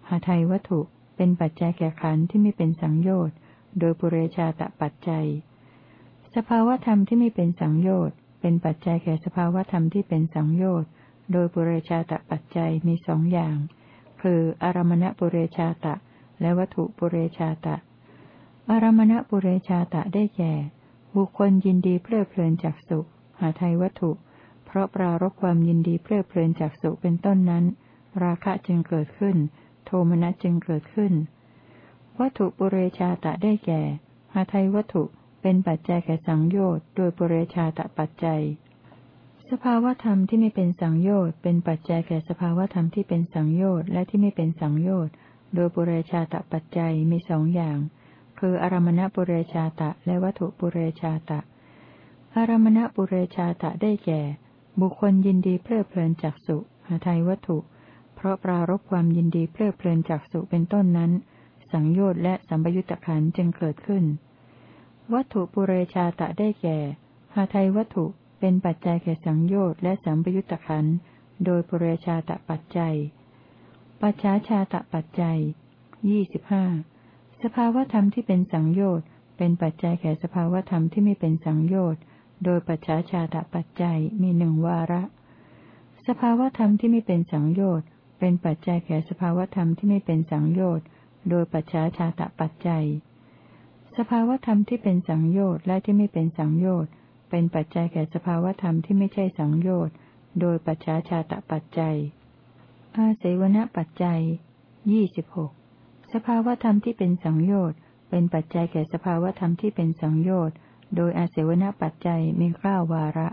หาไทยวัตถุเป็นปัจจัยแก่ขันธ์ที่ไม่เป็นสังโยชน์ โดยปุเรชาตะปัจจัย สภาวธรรมที่ไม่เป็นสังโยชน์ เป็นปัจจัยแก่สภาวธรรมที่เป็นสังโยชน์ โดยปุเรชาตะปัจจัยมีสองอย่าง คืออารมณปุเรชาตะ และวัตถุปุเรชาตะ อารมณปุเรชาตะได้แก่ บุคคลยินดีเพลิดเพลินจากสุข หาไทยวัตถุ เพราะปรารบความยินดีเพลิดเพลินจากสุเป็นต้นนั้น ราคะจึงเกิดขึ้น โทมนัสจึงเกิดขึ้น วัตถุปุเรชาตะได้แก่หาไทยวัตถุ เป็นปัจจัยแก่สังโยชน์โดยปุเรชาตปัจจัย สภาวธรรมที่ไม่เป็นสังโยชน์เป็นปัจจัยแก่สภาวธรรมที่เป็นสังโยชน์และที่ไม่เป็นสังโยชน์โดยปุเรชาตปัจจัยมีสองอย่าง คืออารมณปุเรชาตะและวัตถุปุเรชาตะ อารมณปุเรชาตะได้แก่ บุคคลยินดีเพลิดเพลินจากสุหาไทยวัตถุ เพราะปรารบความยินดีเพลิดเพลินจากสุเป็นต้นนั้น สังโยชน์และสัมปยุตตะขันจึงเกิดขึ้น วัตถุปุเรชาตะได้แก่หาไทยวัตถุเป็นปัจจัยแก่สังโยชน์และสัมปยุตตะขันโดยปุเรชาตะปัจจัย ปัจฉาชาตะปัจจัยยี่สิบห้าสภาวธรรมที่เป็นสังโยชน์เป็นปัจจัยแก่สภาวธรรมที่ไม่เป็นสังโยชน์โดยปัจฉาชาตปัจจัยมีหนึ่งวาระ สภาวธรรมที่ไม่เป็นสังโยชน์เป็นปัจจัยแก่สภาวธรรมที่ไม่เป็นสังโยชน์โดยปัจฉาชาตปัจจัย สภาวธรรมที่เป็นสังโยชน์และที่ไม่เป็นสังโยชน์ เป็นปัจจัยแก่สภาวธรรมที่ไม่ใช่สังโยชน์ โดยปัจฉาชาตปัจจัย อาเสวณปัจจัยยี่สิบหกสภาวธรรมที่เป็นสังโยชน์ เป็นปัจจัยแก่สภาวธรรมที่เป็นสังโยชน์ โดยอาศัยวณปัจจัยมีเก้าวาระ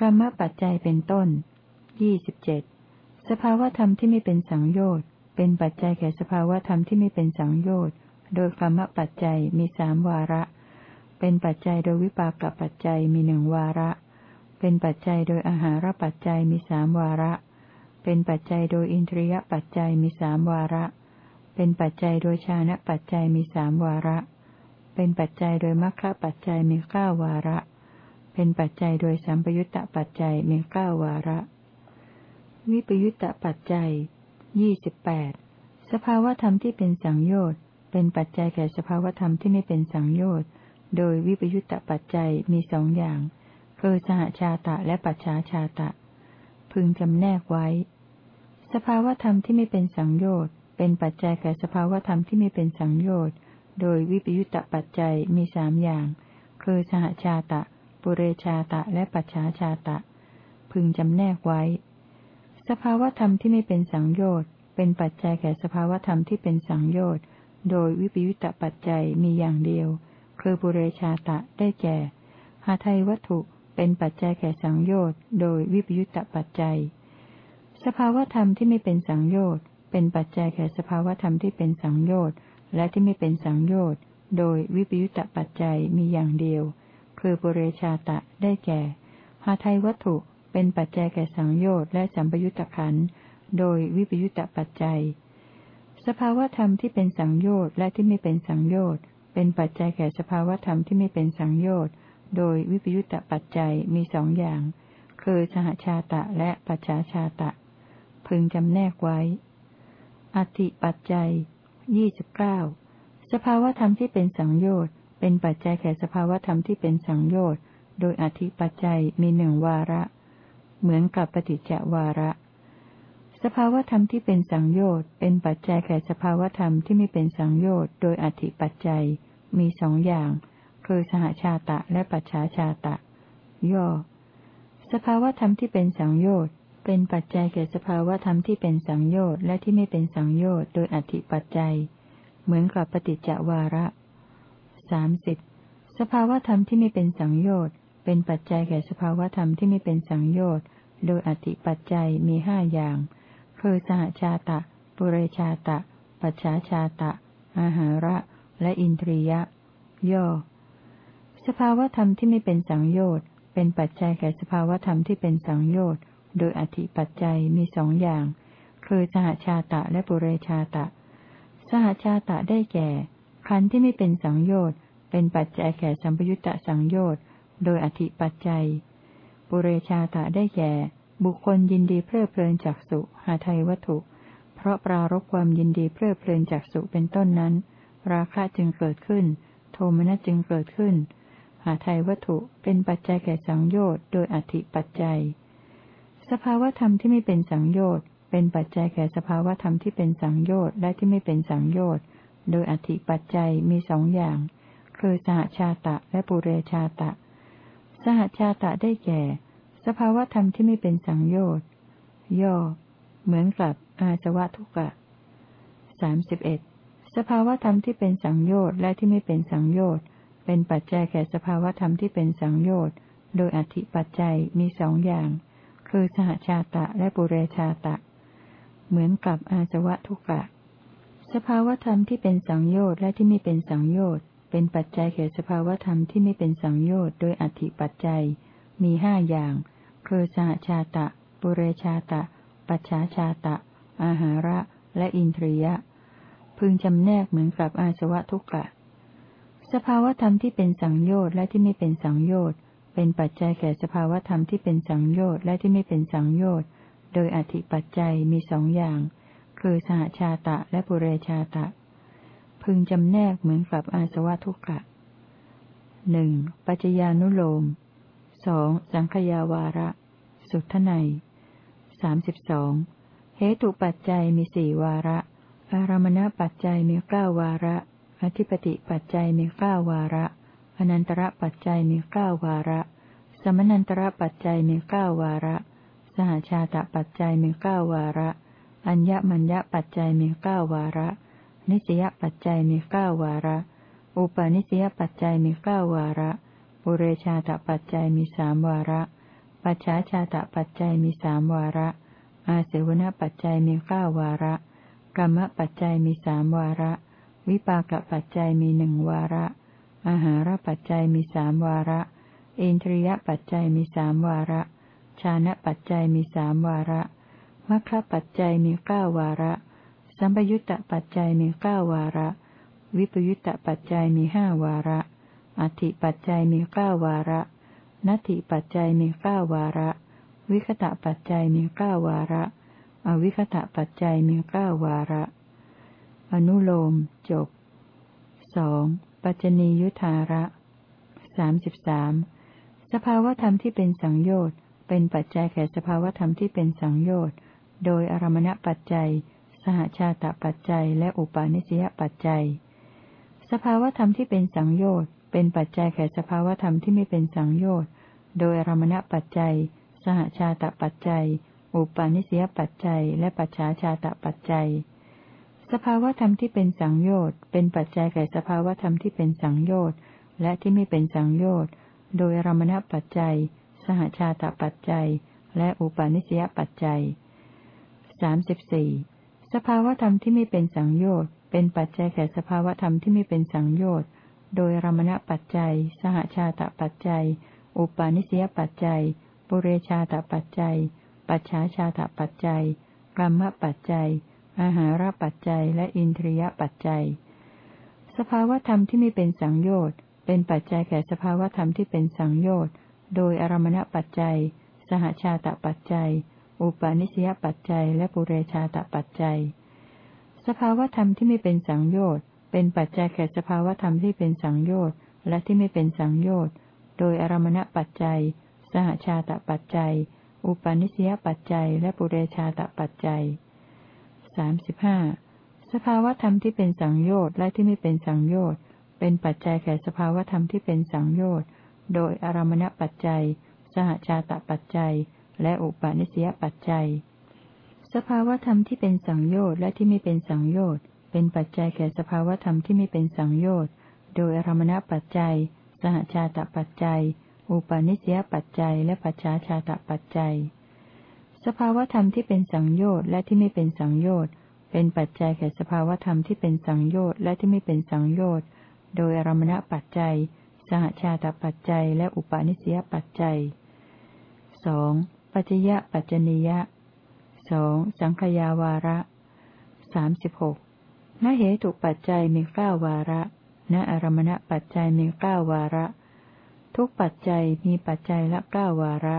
กรรมปัจจัยเป็นต้นยี่สิบเจ็ดสภาวธรรมที่ไม่เป็นสังโยชน์ เป็นปัจจัยแก่สภาวธรรมที่ไม่เป็นสังโยชน์ โดยกรรมปัจจัยมีสามวาระ เป็นปัจจัยโดยวิปากปัจจัยมีหนึ่งวาระ เป็นปัจจัยโดยอาหารปัจจัยมีสามวาระ เป็นปัจจัยโดยอินทรียปัจจัยมีสามวาระ เป็นปัจจัยโดยชานะปัจจัยมีสามวาระ เป็นปัจจัยโดยมรรคปัจจัยมีเก้าวาระ เป็นปัจจัยโดยสัมปยุตตปัจจัยมีเก้าวาระ วิปยุตตปัจจัยยี่สิบแปดสภาวธรรมที่เป็นสังโยชน์ เป็นปัจจัยแก่สภาวธรรมที่ไม่เป็นสังโยชน์ โดยวิปยุตตปัจจัยมีสองอย่าง คือสหชาตะและปัจฉาชาตะ พึงจำแนกไว้ สภาวธรรมที่ไม่เป็นสังโยชน์ เป็นปัจจัยแก่สภาวธรรมที่ไม่เป็นสังโยชน์ โดยวิปยุตตปัจจัยมีสามอย่าง คือสหชาตะ ปุเรชาตะ และปัจฉาชาตะ พึงจำแนกไว้ สภาวธรรมที่ไม่เป็นสังโยชน์ เป็นปัจจัยแก่สภาวธรรมที่เป็นสังโยชน์ โดยวิปยุตตปัจจัยมีอย่างเดียว คือปุเรชาตะได้แก่หาไทยวัตถุเป็นปัจจัยแก่สังโยชน์โดยวิปยุตตปัจจัย สภาวธรรมที่ไม่เป็นสังโยชน์เป็นปัจจัยแก่สภาวธรรมที่เป็นสังโยชน์และที่ไม่เป็นสังโยชน์โดยวิปยุตตปัจจัยมีอย่างเดียว คือปุเรชาตะได้แก่หาไทยวัตถุเป็นปัจจัยแก่สังโยชน์และสัมปยุตตะขันโดยวิปยุตตปัจจัย สภาวธรรมที่เป็นสังโยชน์และที่ไม่เป็นสังโยชน์ เป็นปัจจัยแก่สภาวธรรมที่ไม่เป็นสังโยชน์ โดยวิปยุตตปัจจัยมีสองอย่าง คือสหชาตะและปัจฉาชาตะ พึงจำแนกไว้ อธิปัจจัยยี่สิบเก้าสภาวธรรมที่เป็นสังโยชน์ เป็นปัจจัยแก่สภาวธรรมที่เป็นสังโยชน์ โดยอธิปัจจัยมีหนึ่งวาระ เหมือนกับปฏิจจวาระ สภาวธรรมที่เป็นสังโยชน์เป็นปัจจัยแก่สภาวธรรมที่ไม่เป็นสังโยชน์โดยอธิปัจจัยมีสองอย่าง คือสหชาตะและปัจฉาชาตะ ย่อ สภาวธรรมที่เป็นสังโยชน์เป็นปัจจัยแก่สภาวธรรมที่เป็นสังโยชน์และที่ไม่เป็นสังโยชน์โดยอธิปัจจัย เหมือนกับปฏิจจวาระสามสิบสภาวธรรมที่ไม่เป็นสังโยชน์เป็นปัจจัยแก่สภาวธรรมที่ไม่เป็นสังโยชน์โดยอธิปัจจัยมีห้าอย่าง คือสหชาตะ ปุเรชาตะ ปัจฉาชาตะ อาหาระ และอินทรียะ ย่อ สภาวธรรมที่ไม่เป็นสังโยชน์ เป็นปัจจัยแก่สภาวธรรมที่เป็นสังโยชน์ โดยอธิปัจจัยมีสองอย่าง คือสหชาตะและปุเรชาตะ สหชาตะได้แก่ ขันธ์ที่ไม่เป็นสังโยชน์ เป็นปัจจัยแก่สัมปยุตตะสังโยชน์ โดยอธิปัจจัย ปุเรชาตะได้แก่ บุคคลยินดีเพลิดเพลินจากสุหาไทยวัตถุ เพราะปรารบความยินดีเพลิดเพลินจากสุเป็นต้นนั้น ราคะจึงเกิดขึ้น โทมนัสจึงเกิดขึ้น หาไทยวัตถุเป็นปัจจัยแก่สังโยชน์โดยอธิปัจจัย สภาวธรรมที่ไม่เป็นสังโยชน์เป็นปัจจัยแก่สภาวธรรมที่เป็นสังโยชน์และที่ไม่เป็นสังโยชน์โดยอธิปัจจัยมีสองอย่าง คือสหชาตะและปุเรชาตะ สหชาตะได้แก่ สภาวธรรมที่ไม่เป็นสังโยชน์ย่อ เหมือนกับอาสวะทุกะสามสิบเอ็ดสภาวธรรมที่เป็นสังโยชน์และที่ไม่เป็นสังโยชน์เป็นปัจจัยแก่สภาวธรรมที่เป็นสังโยชน์โดยอธิปัจจัยมีสองอย่าง คือสหชาตะและปุเรชาตะ เหมือนกับอาสวะทุกะ สภาวธรรมที่เป็นสังโยชน์และที่ไม่เป็นสังโยชน์เป็นปัจจัยแก่สภาวธรรมที่ไม่เป็นสังโยชน์โดยอธิปัจจัยมีห้าอย่าง คือสหชาตะ ปุเรชาตะ ปัจฉาชาตะ อาหาระ และอินทรียะ พึงจำแนกเหมือนกับอาสวะทุกกะ สภาวธรรมที่เป็นสังโยชน์และที่ไม่เป็นสังโยชน์เป็นปัจจัยแก่สภาวธรรมที่เป็นสังโยชน์และที่ไม่เป็นสังโยชน์ โดยอธิปัจจัยมีสองอย่าง คือสหชาตะและปุเรชาตะ พึงจำแนกเหมือนกับอาสวะทุกะหนึ่งปัจจญานุโลม สองสังขยาวาระ สุทไนสามสิบสองเหตุปัจจัยมีสี่วาระ อารมณปัจจัยมีเก้าวาระ อธิปติปัจจัยมีเก้าวาระ อนันตระปัจจัยมีเก้าวาระ สมนันตระปัจจัยมีเก้าวาระ สหชาตปัจจัยมีเก้าวาระ อัญญมัญญปัจจัยมีเก้าวาระ นิสยปัจจัยมีเก้าวาระ อุปาณิสยปัจจัยมีเก้าวาระ ปุเรชาตปัจจัยมีสามวาระ ปัจฉาชาตปัจจัยมีสามวาระ อาเสวนปัจจัยมีเก้าวาระ กรรมปัจจัยมีสามวาระ วิปากปัจจัยมีหนึ่งวาระ อาหารปัจจัยมีสามวาระ อินทรียปัจจัยมีสามวาระ ชานะปัจจัยมีสามวาระมัคคปัจจัยมีเก้าวาระ สัมปยุตตปัจจัยมีเก้าวาระ วิปยุตตปัจจัยมีห้าวาระ อธิปัจจัยมีเก้าวาระนัตถิปัจจัยมีเก้าวาระ วิคตะปัจจัยมีเก้าวาระ อวิคตะปัจจัยมีเก้าวาระ อนุโลม จบสองปัจจนียุทธาระสามสิบสามสภาวธรรมที่เป็นสังโยชน์ เป็นปัจจัยแก่สภาวธรรมที่เป็นสังโยชน์ โดยอารมณปัจจัย สหชาตปัจจัย และอุปาณิสยปัจจัย สภาวธรรมที่เป็นสังโยชน์ เป็นปัจจัยแก่สภาวธรรมที่ไม่เป็นสังโยชน์ โดยอรมณปัจจัย สหชาตปัจจัย อุปาณิสยปัจจัย และปัจฉาชาตปัจจัย สภาวธรรมที่เป็นสังโยชน์ เป็นปัจจัยแก่สภาวธรรมที่เป็นสังโยชน์ และที่ไม่เป็นสังโยชน์ โดยอรมณปัจจัย สหชาตปัจจัย และอุปาณิสยปัจจัยสามสิบสี่สภาวธรรมที่ไม่เป็นสังโยชน์ เป็นปัจจัยแก่สภาวธรรมที่ไม่เป็นสังโยชน์ โดยรมณปัจจัย สหชาตปัจจัย อุปาณิสยปัจจัย ปุเรชาตปัจจัย ปัจฉาชาตปัจจัยกรรมปัจจัย อาหารปัจจัย และอินทรียปัจจัย สภาวธรรมที่ไม่เป็นสังโยชน์ เป็นปัจจัยแก่สภาวธรรมที่เป็นสังโยชน์ โดยอารมณปัจจัย สหชาตปัจจัย อุปาณิสยปัจจัย และปุเรชาตปัจจัย สภาวธรรมที่ไม่เป็นสังโยชน์ เป็นปัจจัยแก่สภาวธรรมที่เป็นสังโยชน์และที่ไม่เป็นสังโยชน์ โดยอารมณปัจจัย สหชาตปัจจัย อุปาณิสยปัจจัย และปุเรชาตปัจจัยสามสิบห้าสภาวธรรมที่เป็นสังโยชน์และที่ไม่เป็นสังโยชน์ เป็นปัจจัยแก่สภาวธรรมที่เป็นสังโยชน์ โดยอารมณปัจจัย สหชาตปัจจัย และอุปาณิสยปัจจัย สภาวธรรมที่เป็นสังโยชน์และที่ไม่เป็นสังโยชน์ เป็นปัจจัยแก่สภาวธรรมที่ไม่เป็นสังโยชน์ โดยอารมณปัจจัย สหชาตปัจจัย อุปาณิสยปัจจัย และปัจฉาชาตปัจจัย สภาวธรรมที่เป็นสังโยชน์และที่ไม่เป็นสังโยชน์ เป็นปัจจัยแก่สภาวธรรมที่เป็นสังโยชน์และที่ไม่เป็นสังโยชน์ โดยอารมณปัจจัย สหชาตปัจจัย และอุปาณิสยปัจจัยสองปัจจยปัจจนิยะสองสังขยาวาระสามสิบหก ณเหตุปัจจัยมีเก้าวาระ ณอารมณปัจจัยมีเก้าวาระ ทุกปัจจัยมีปัจจัยละเก้าวาระ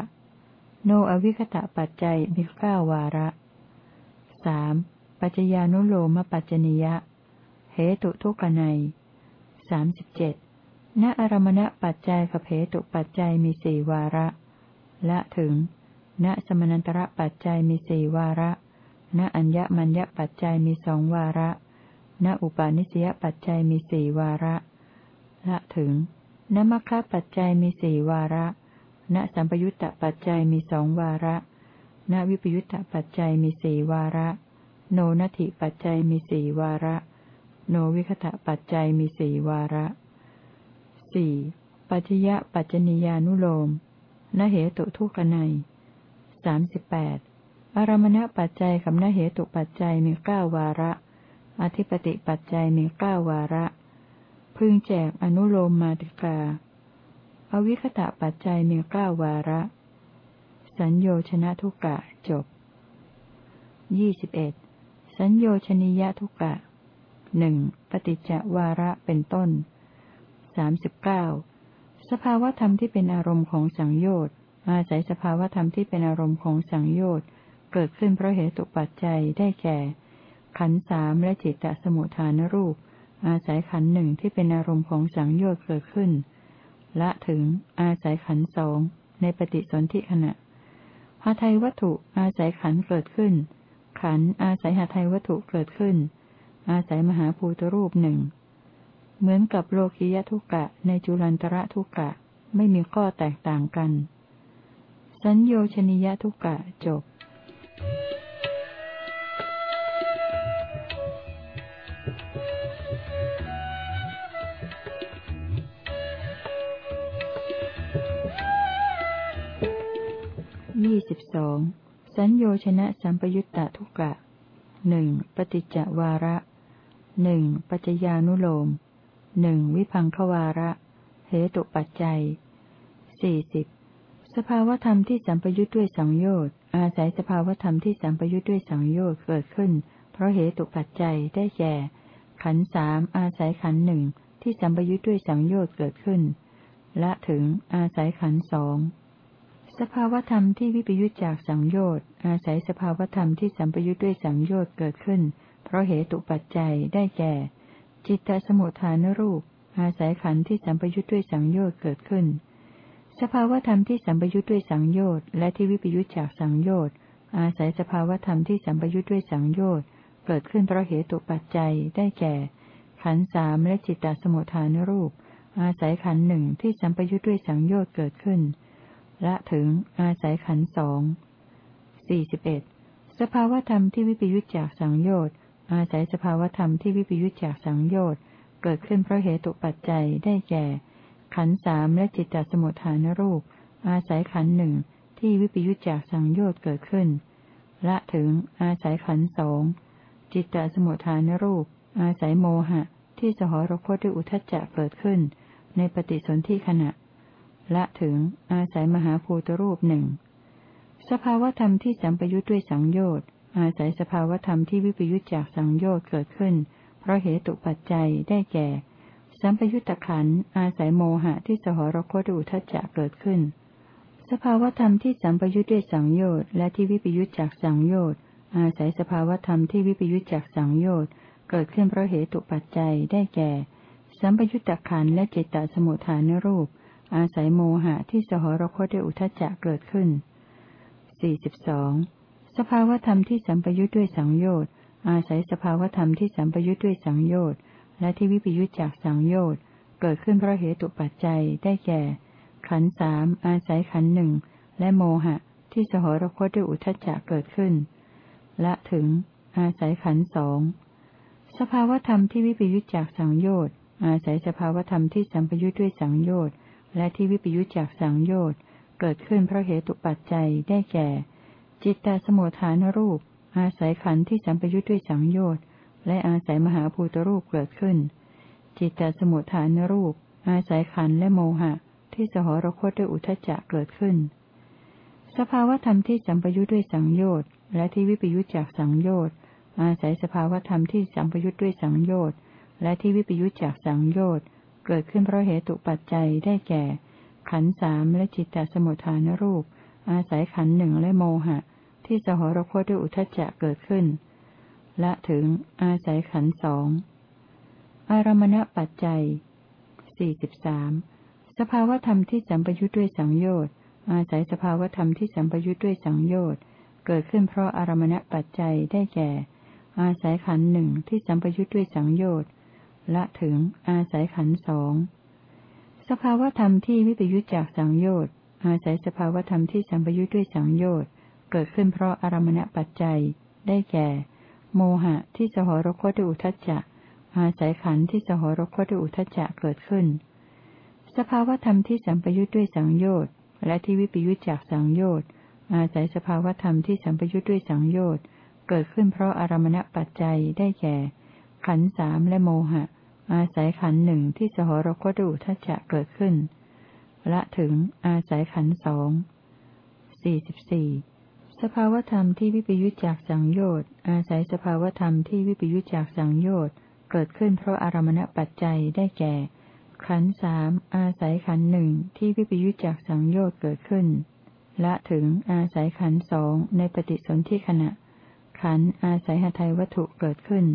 โนอวิคตะปัจจัยมีเก้าวาระสามปัจจญานุโลมปัจจนิยะ เหตุทุกนัยสามสิบเจ็ดณอารมณปัจจัยกับเหตุปัจจัยมีสี่วาระ ละถึง ณสมนันตระปัจจัยมีสี่วาระ ณอัญญมัญญปัจจัยมีสองวาระ ณอุปาณิสยปัจจัยมีสี่วาระละถึงณมัคคะปัจจัยมีสี่วาระ ณสัมปยุตตปัจจัยมีสองวาระ ณวิปยุตตปัจจัยมีสี่วาระ โนนัตถิปัจจัยมีสี่วาระ โนวิคตะปัจจัยมีสี่วาระสี่ปัจยะปัจจนิยานุโลมนเหตุทุกนัยสามสิบแปดอารมณปัจจัยกับนเหตุปัจจัยมีเก้าวาระ อธิปติปัจจัยมีเก้าวาระ พึงแจกอนุโลมมาติกา อวิคตะปัจจัยมีเก้าวาระ สัญโยชนะทุกะจบยี่สิบเอ็ดสัญโยชนิยทุกะหนึ่งปฏิจจวาระเป็นต้นสามสิบเก้าสภาวธรรมที่เป็นอารมณ์ของสังโยชน์ อาศัยสภาวธรรมที่เป็นอารมณ์ของสังโยชน์ เกิดขึ้นเพราะเหตุปัจจัยได้แก่ ขันสามและจิตตสมุทฐานรูป อาศัยขันหนึ่งที่เป็นอารมณ์ของสังโยชน์เกิดขึ้น ละถึงอาศัยขันสองในปฏิสนธิขณะหาไทยวัตถุอาศัยขันเกิดขึ้น ขันอาศัยหาไทยวัตถุเกิดขึ้น อาศัยมหาภูตรูปหนึ่ง เหมือนกับโลกิยทุกะในจุลันตระทุกะไม่มีข้อแตกต่างกัน สัญโยชนิยทุกะจบ Thank you. ยี่สิบสองสัญโยชนะสัมปยุตตะทุกะหนึ่งปฏิจจวาระหนึ่งปัจจญานุโลมหนึ่งวิพังควาระ เหตุปัจจัยสี่สิบสภาวธรรมที่สัมปยุทธ์ด้วยสังโยชน์อาศัยสภาวธรรมที่สัมปยุทธ์ด้วยสังโยชน์เกิดขึ้น เพราะเหตุปัจจัยได้แก่ ขันสามอาศัยขันหนึ่งที่สัมปยุทธ์ด้วยสังโยชน์เกิดขึ้นและถึงอาศัยขันสอง สภาวธรรมที่วิปยุจจากสังโยชน์อาศัยสภาวธรรมที่สัมปยุทธ์ด้วยสังโยชน์เกิดขึ้น เพราะเหตุปัจจัยได้แก่ จิตตสมุทฐานรูป อาศัยขันธ์ที่สัมปยุทธ์ด้วยสังโยชน์เกิดขึ้น สภาวธรรมที่สัมปยุทธ์ด้วยสังโยชน์และที่วิปยุจจากสังโยชน์อาศัยสภาวธรรมที่สัมปยุทธ์ด้วยสังโยชน์เกิดขึ้นเพราะเหตุปัจจัยได้แก่ ขันธ์สามและจิตตสมุทฐานรูป อาศัยขันธ์หนึ่งที่สัมปยุทธ์ด้วยสังโยชน์เกิดขึ้น ละถึง อาศัยขันสองสี่สิบเอ็ดสภาวธรรมที่วิปยุจจากสังโยชน์ อาศัยสภาวธรรมที่วิปยุจจากสังโยชน์ เกิดขึ้นเพราะเหตุปัจจัยได้แก่ ขันสามและจิตตสมุทฐานรูป อาศัยขันหนึ่งที่วิปยุจจากสังโยชน์เกิดขึ้น ละถึง อาศัยขันสองจิตตสมุทฐานรูป อาศัยโมหะ ที่สหรคตด้วยอุทจจะเกิดขึ้น ในปฏิสนธิขณะ ละถึง อาศัยมหาภูตรูปหนึ่งสภาวธรรมที่สัมปยุทธ์ด้วยสังโยชน์อาศัยสภาวธรรมที่วิปยุทธจากสังโยชน์เกิดขึ้น เพราะเหตุปัจจัยได้แก่ สัมปยุทธขันอาศัยโมหะที่สหรคตอุทจจะเกิดขึ้น สภาวธรรมที่สัมปยุทธ์ด้วยสังโยชน์และที่วิปยุทธจากสังโยชน์อาศัยสภาวธรรมที่วิปยุทธจากสังโยชน์เกิดขึ้นเพราะเหตุปัจจัยได้แก่ สัมปยุทธขันและเจตตสมุทฐานรูป อาศัยโมหะที่สหรคตด้วยอุทจจะเกิดขึ้นสี่สิบสองสภาวธรรมที่สัมปยุทธ์ด้วยสังโยชน์ อาศัยสภาวธรรมที่สัมปยุทธ์ด้วยสังโยชน์ และที่วิปยุทธจากสังโยชน์ เกิดขึ้นเพราะเหตุปัจจัย ได้แก่ ขันสามอาศัยขันหนึ่ง และโมหะที่สหรคตด้วยอุทจจะเกิดขึ้น และถึง อาศัยขันสอง สภาวธรรมที่วิปยุทธจากสังโยชน์ อาศัยสภาวธรรมที่สัมปยุทธ์ด้วยสังโยชน์ และที่วิปยุจจากสังโยชน์เกิดขึ้นเพราะเหตุปัจจัยได้แก่ จิตตสมุทฐานรูป อาศัยขันธ์ที่สัมปยุจด้วยสังโยชน์และอาศัยมหาภูตรูปเกิดขึ้น จิตตสมุทฐานรูป อาศัยขันธ์และโมหะ ที่สหรคตด้วยอุทจจะเกิดขึ้น สภาวธรรมที่สัมปยุจด้วยสังโยชน์และที่วิปยุจจากสังโยชน์อาศัยสภาวธรรมที่สัมปยุจด้วยสังโยชน์และที่วิปยุจจากสังโยชน์ เกิดขึ้นเพราะเหตุปัจจัยได้แก่ ขันสามและจิตตสมุทฐานรูป อาศัยขันหนึ่งและโมหะ ที่สหรคตด้วยอุทจจะเกิดขึ้น และถึงอาศัยขันสองอารมณปัจจัยสี่สิบสามสภาวธรรมที่สัมปยุทธ์ด้วยสังโยชน์ อาศัยสภาวธรรมที่สัมปยุทธ์ด้วยสังโยชน์ เกิดขึ้นเพราะอารมณปัจจัยได้แก่ อาศัยขันหนึ่งที่สัมปยุทธ์ด้วยสังโยชน์ ละถึง อาศัยขันสองสภาวธรรมที่วิปยุจจากสังโยชน์อาศัยสภาวธรรมที่สัมปยุจด้วยสังโยชน์เกิดขึ้นเพราะอารมณปัจจัย ได้แก่ โมหะที่สหรคตด้วยอุทจจะ อาศัยขันที่สหรคตด้วยอุทจจะเกิดขึ้น สภาวธรรมที่สัมปยุจด้วยสังโยชน์และที่วิปยุจจากสังโยชน์อาศัยสภาวธรรมที่สัมปยุจด้วยสังโยชน์เกิดขึ้นเพราะอารมณปัจจัยได้แก่ ขันสามและโมหะ อาศัยขันหนึ่งที่สหรคตดูทัจจะเกิดขึ้น ละถึงอาศัยขันสองสี่สิบสี่สภาวธรรมที่วิปยุจจากสังโยชน์อาศัยสภาวธรรมที่วิปยุจจากสังโยชน์เกิดขึ้นเพราะอารมณปัจจัยได้แก่ ขันสามอาศัยขันหนึ่งที่วิปยุจจากสังโยชน์เกิดขึ้น ละถึงอาศัยขันสองในปฏิสนธิขณะ ขันอาศัยหทัยวัตถุเกิดขึ้น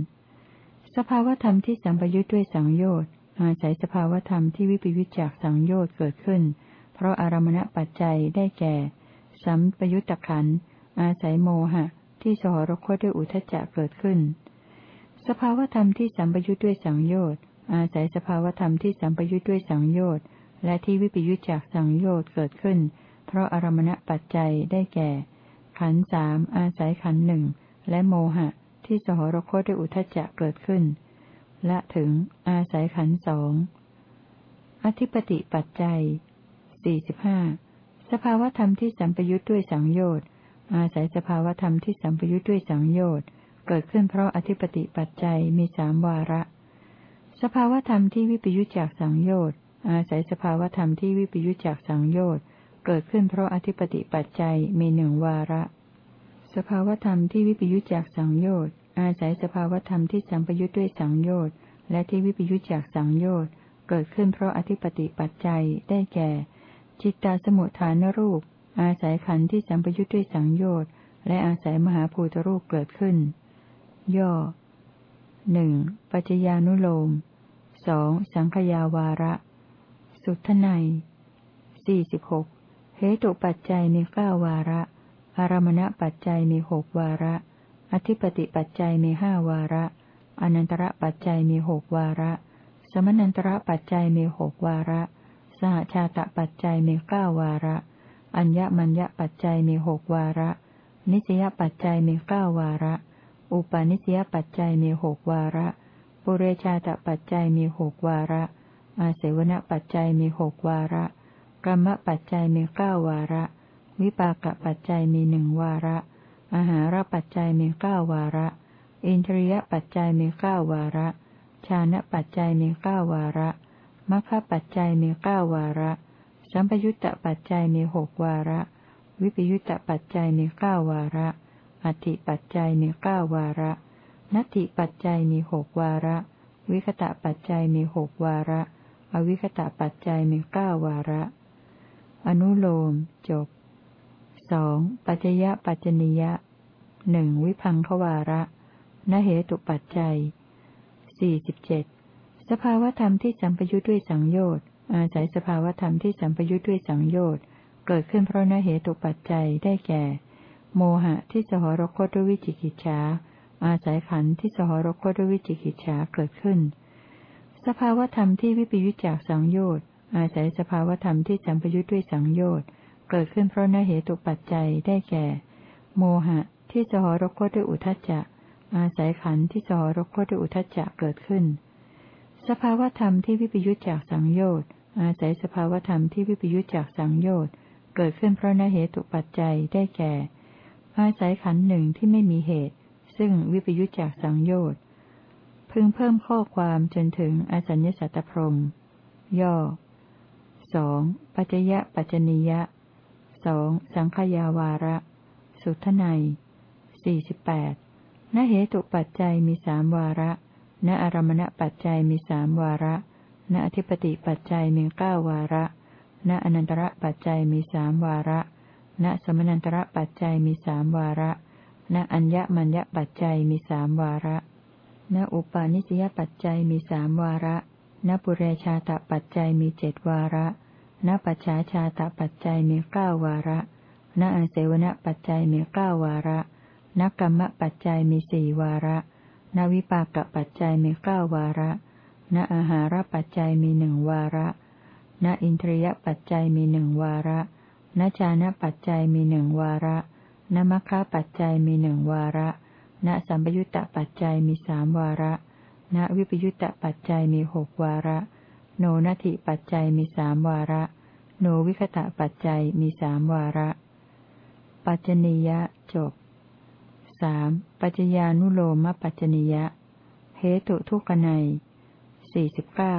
สภาวธรรมที่สัมปยุทธ์ด้วยสังโยชน์อาศัยสภาวธรรมที่วิปยุทธจากสังโยชน์เกิดขึ้น เพราะอารมณปัจจัยได้แก่ สัมปยุตตะขันอาศัยโมหะ ที่สหรคตด้วยอุทจจะเกิดขึ้น สภาวธรรมที่สัมปยุทธ์ด้วยสังโยชน์อาศัยสภาวธรรมที่สัมปยุทธ์ด้วยสังโยชน์และที่วิปยุทธจากสังโยชน์เกิดขึ้น เพราะอารมณปัจจัยได้แก่ ขันสามอาศัยขันหนึ่งและโมหะ ที่สหรคตด้วยอุทจจะเกิดขึ้น และถึงอาศัยขันสองอธิปติปัจจัยสี่สิบห้าสภาวธรรมที่สัมปยุทธ์ด้วยสังโยชน์ อาศัยสภาวธรรมที่สัมปยุทธ์ด้วยสังโยชน์ เกิดขึ้นเพราะอธิปติปัจจัยมีสามวาระ สภาวธรรมที่วิปยุจจากสังโยชน์ อาศัยสภาวธรรมที่วิปยุจจากสังโยชน์ เกิดขึ้นเพราะอธิปติปัจจัยมีหนึ่งวาระ สภาวธรรมที่วิปยุจจากสังโยชน์อาศัยสภาวธรรมที่สัมปยุทธ์ด้วยสังโยชน์และที่วิปยุจจากสังโยชน์เกิดขึ้นเพราะอธิปติปัจจัยได้แก่ จิตตาสมุทฐานรูป อาศัยขันธ์ที่สัมปยุทธ์ด้วยสังโยชน์และอาศัยมหาภูตรูปเกิดขึ้น ย่อหนึ่งปัจจญานุโลมสองสังขยาวาระ สุทไนสี่สิบหกเหตุปัจจัยมีเก้าวาระ อารมณปัจจัยมีหกวาระ อธิปติปัจจัยมีห้าวาระ อนันตระปัจจัยมีหกวาระ สมนันตระปัจจัยมีหกวาระ สหชาตปัจจัยมีเก้าวาระ อัญญมัญญปัจจัยมีหกวาระ นิสยปัจจัยมีเก้าวาระ อุปาณิสยปัจจัยมีหกวาระ ปุเรชาตปัจจัยมีหกวาระ อาเสวนปัจจัยมีหกวาระกรรมปัจจัยมีเก้าวาระ วิปากปัจจัยมีหนึ่งวาระ อาหารปัจจัยมีเก้าวาระ อินทรียปัจจัยมีเก้าวาระ ชานะปัจจัยมีเก้าวาระมัคคปัจจัยมีเก้าวาระ สัมปยุตตปัจจัยมีหกวาระ วิปยุตตปัจจัยมีเก้าวาระ อธิปัจจัยมีเก้าวาระ นัตถิปัจจัยมีหกวาระ วิคตะปัจจัยมีหกวาระ อวิคตะปัจจัยมีเก้าวาระ อนุโลมจบ สองปัจจยะปัจจนิยะหนึ่งวิพังควาระนเหตุปัจจัยสี่สิบเจ็ดสภาวธรรมที่สัมปยุทธ์ด้วยสังโยชน์อาศัยสภาวธรรมที่สัมปยุทธ์ด้วยสังโยชน์เกิดขึ้นเพราะนเหตุปัจจัยได้แก่ โมหะที่สหรคตด้วยวิจิกิจฉาอาศัยขันธ์ที่สหรคตด้วยวิจิกิจฉาเกิดขึ้น สภาวธรรมที่วิปยุจจากสังโยชน์อาศัยสภาวธรรมที่สัมปยุทธ์ด้วยสังโยชน์ เกิดขึ้นเพราะนเหตุปัจจัยได้แก่ โมหะที่สหรคตด้วยอุทจจะ อาศัยขันธ์ที่สหรคตด้วยอุทจจะเกิดขึ้น สภาวธรรมที่วิปยุทธจากสังโยชน์ อาศัยสภาวธรรมที่วิปยุทธจากสังโยชน์ เกิดขึ้นเพราะนเหตุปัจจัยได้แก่ อาศัยขันธ์หนึ่งที่ไม่มีเหตุ ซึ่งวิปยุทธจากสังโยชน์ พึงเพิ่มข้อความจนถึงอสัญญสัตตพรมย่อสองปัจยะปัจจนิยะ สองสังขยาวาระ สุทไนสี่สิบแปดนเหตุปัจจัยมีสามวาระ ณอารมณปัจจัยมีสามวาระ ณอธิปติปัจจัยมีเก้าวาระ ณอนันตระปัจจัยมีสามวาระ ณสมนันตระปัจจัยมีสามวาระ ณอัญญมัญญปัจจัยมีสามวาระ ณอุปาณิสยปัจจัยมีสามวาระ ณปุเรชาตปัจจัยมีเจ็ดวาระ ณปัจฉาชาตปัจจัยมีเก้าวาระ ณอาเสวนปัจจัยมีเก้าวาระ ณกรรมปัจจัยมีสี่วาระ ณวิปากปัจจัยมีเก้าวาระ ณอาหารปัจจัยมีหนึ่งวาระ ณอินทรียปัจจัยมีหนึ่งวาระ ณจานะปัจจัยมีหนึ่งวาระ ณมัคคะปัจจัยมีหนึ่งวาระ ณสัมปยุตตปัจจัยมีสามวาระ ณวิปยุตตปัจจัยมีหกวาระ โนนัตถิปัจจัยมีสามวาระ โนวิคตะปัจจัยมีสามวาระ ปัจจนิยะจบสามปัจจญานุโลมปัจจนิยะเหตุทุกนัยสี่สิบเก้า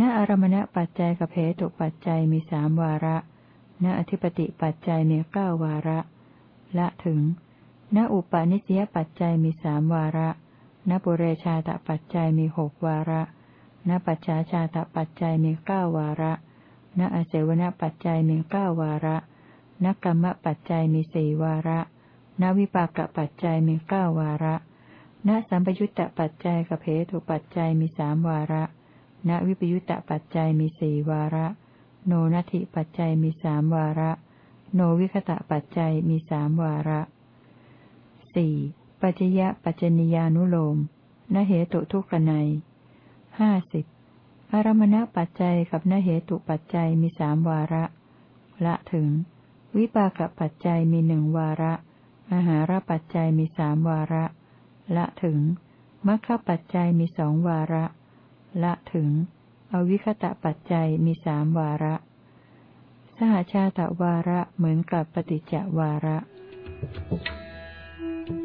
ณอารมณปัจจัยกับเหตุปัจจัยมีสามวาระ ณอธิปติปัจจัยมีเก้าวาระ ละถึง ณอุปาณิสยปัจจัยมีสามวาระ ณปุเรชาตปัจจัยมีหกวาระ ณ ปัจฉาชาตปัจจัยมีเก้าวาระ ณอาเสวนปัจจัยมีเก้าวาระ ณกรรมปัจจัยมีสี่วาระ ณวิปากปัจจัยมีเก้าวาระ ณสัมปยุตตปัจจัยกับเพตุปัจจัยมีสามวาระ ณวิปยุตตปัจจัยมีสี่วาระ โนนัตถิปัจจัยมีสามวาระ โนวิคตะปัจจัยมีสามวาระสี่ปัจจยะปัจจนิยานุโลมนเหตุทุกขไน ห้าสิบอารมณปัจจัยกับนเหตุปัจจัยมีสามวาระ ละถึง วิปากปัจจัยมีหนึ่งวาระ อาหารปัจจัยมีสามวาระ ละถึงมัคคปัจจัยมีสองวาระ ละถึง อวิคตะปัจจัยมีสามวาระ สหชาตะวาระเหมือนกับปฏิจจวาระ Thank you.